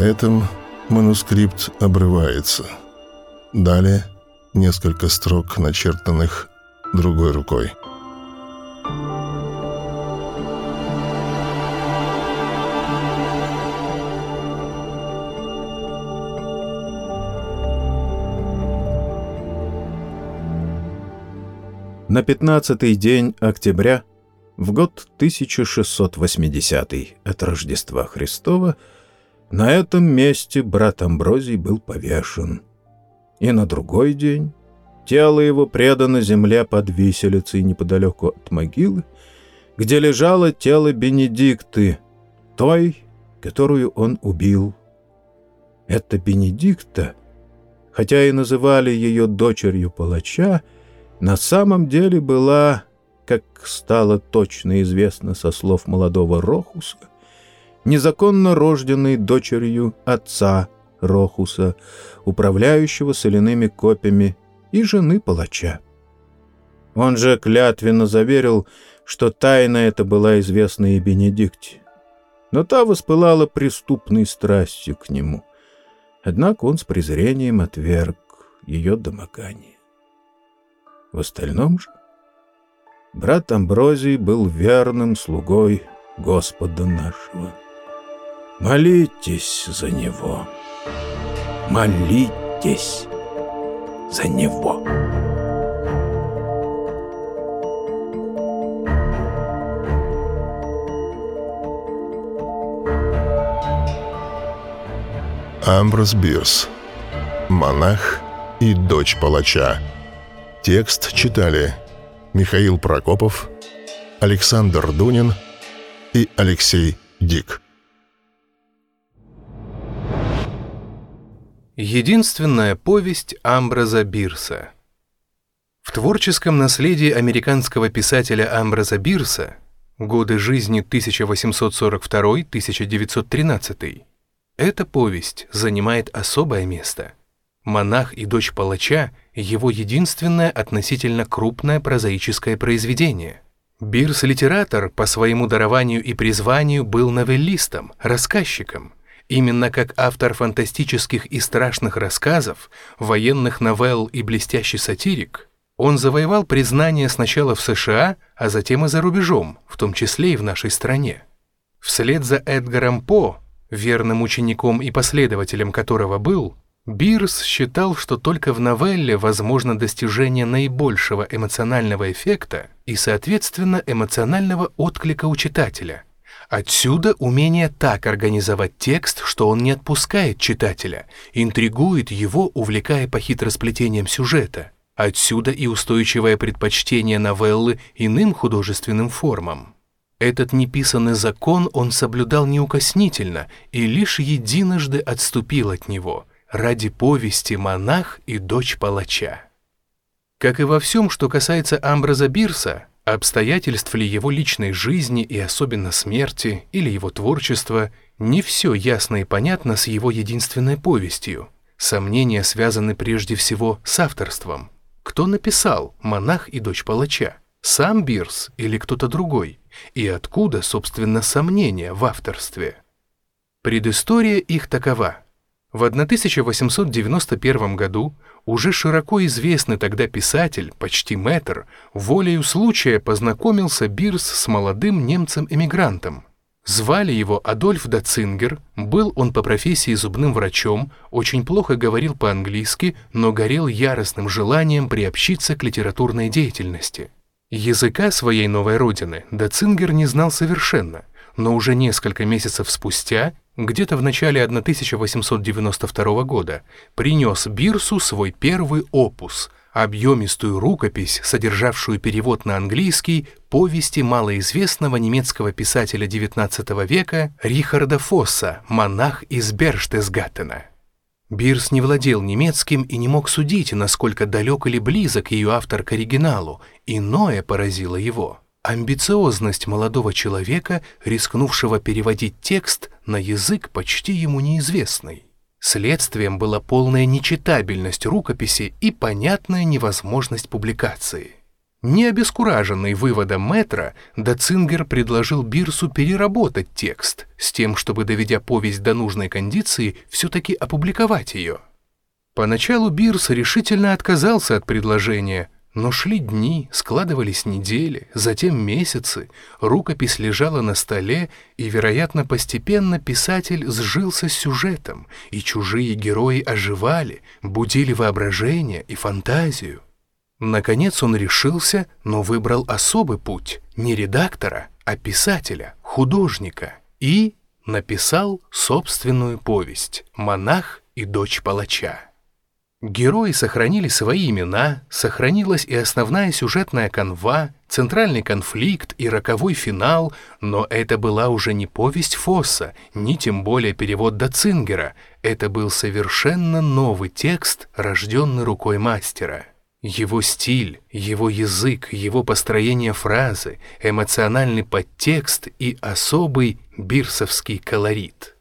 этом манускрипт обрывается. Далее несколько строк, начертанных другой рукой. На пятнадцатый день октября, в год 1680 от Рождества Христова, на этом месте брат Амброзий был повешен. И на другой день тело его предано земля под виселицей неподалеку от могилы, где лежало тело Бенедикты, той, которую он убил. Это Бенедикта, хотя и называли ее дочерью палача, на самом деле была, как стало точно известно со слов молодого Рохуса, незаконно рожденной дочерью отца Рохуса, управляющего соляными копьями, и жены палача. Он же клятвенно заверил, что тайна эта была известна и Бенедикте. Но та воспылала преступной страстью к нему. Однако он с презрением отверг ее домогание. В остальном же брат Амброзий был верным слугой Господа нашего. Молитесь за него. Молитесь за него. Амброс Бирс. Монах и дочь палача. Текст читали Михаил Прокопов, Александр Дунин и Алексей Дик. Единственная повесть Амбраза Бирса В творческом наследии американского писателя Амбраза Бирса годы жизни 1842-1913 эта повесть занимает особое место. «Монах и дочь палача» — его единственное относительно крупное прозаическое произведение. Бирс-литератор по своему дарованию и призванию был новеллистом, рассказчиком — Именно как автор фантастических и страшных рассказов, военных новелл и блестящий сатирик, он завоевал признание сначала в США, а затем и за рубежом, в том числе и в нашей стране. Вслед за Эдгаром По, верным учеником и последователем которого был, Бирс считал, что только в новелле возможно достижение наибольшего эмоционального эффекта и, соответственно, эмоционального отклика у читателя – Отсюда умение так организовать текст, что он не отпускает читателя, интригует его, увлекая по хитросплетениям сюжета. Отсюда и устойчивое предпочтение новеллы иным художественным формам. Этот неписанный закон он соблюдал неукоснительно и лишь единожды отступил от него ради повести «Монах и дочь палача». Как и во всем, что касается Амбраза Бирса, Обстоятельств ли его личной жизни и особенно смерти, или его творчества, не все ясно и понятно с его единственной повестью. Сомнения связаны прежде всего с авторством. Кто написал «Монах и дочь палача»? Сам Бирс или кто-то другой? И откуда, собственно, сомнения в авторстве? Предыстория их такова. В 1891 году уже широко известный тогда писатель, почти мэтр, волею случая познакомился Бирс с молодым немцем-эмигрантом. Звали его Адольф Дацингер, был он по профессии зубным врачом, очень плохо говорил по-английски, но горел яростным желанием приобщиться к литературной деятельности. Языка своей новой родины Дацингер не знал совершенно, но уже несколько месяцев спустя где-то в начале 1892 года принес Бирсу свой первый опус – объемистую рукопись, содержавшую перевод на английский повести малоизвестного немецкого писателя XIX века Рихарда Фосса «Монах из Берштесгаттена». Бирс не владел немецким и не мог судить, насколько далек или близок ее автор к оригиналу, иное поразило его – амбициозность молодого человека, рискнувшего переводить текст на язык почти ему неизвестный. Следствием была полная нечитабельность рукописи и понятная невозможность публикации. Не обескураженный выводом Метра, Дацингер предложил Бирсу переработать текст с тем, чтобы, доведя повесть до нужной кондиции, все-таки опубликовать ее. Поначалу Бирс решительно отказался от предложения, но шли дни, складывались недели, затем месяцы, рукопись лежала на столе, и, вероятно, постепенно писатель сжился с сюжетом, и чужие герои оживали, будили воображение и фантазию. Наконец он решился, но выбрал особый путь, не редактора, а писателя, художника, и написал собственную повесть «Монах и дочь палача». Герои сохранили свои имена, сохранилась и основная сюжетная канва, центральный конфликт и роковой финал, но это была уже не повесть Фосса, ни тем более перевод Дацингера, это был совершенно новый текст, рожденный рукой мастера. Его стиль, его язык, его построение фразы, эмоциональный подтекст и особый бирсовский колорит.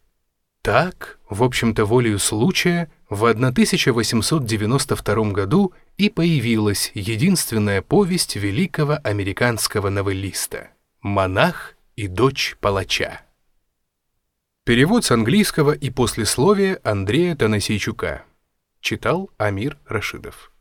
Так, в общем-то, волею случая, в 1892 году и появилась единственная повесть великого американского новеллиста «Монах и дочь палача». Перевод с английского и послесловие Андрея Танасейчука. Читал Амир Рашидов.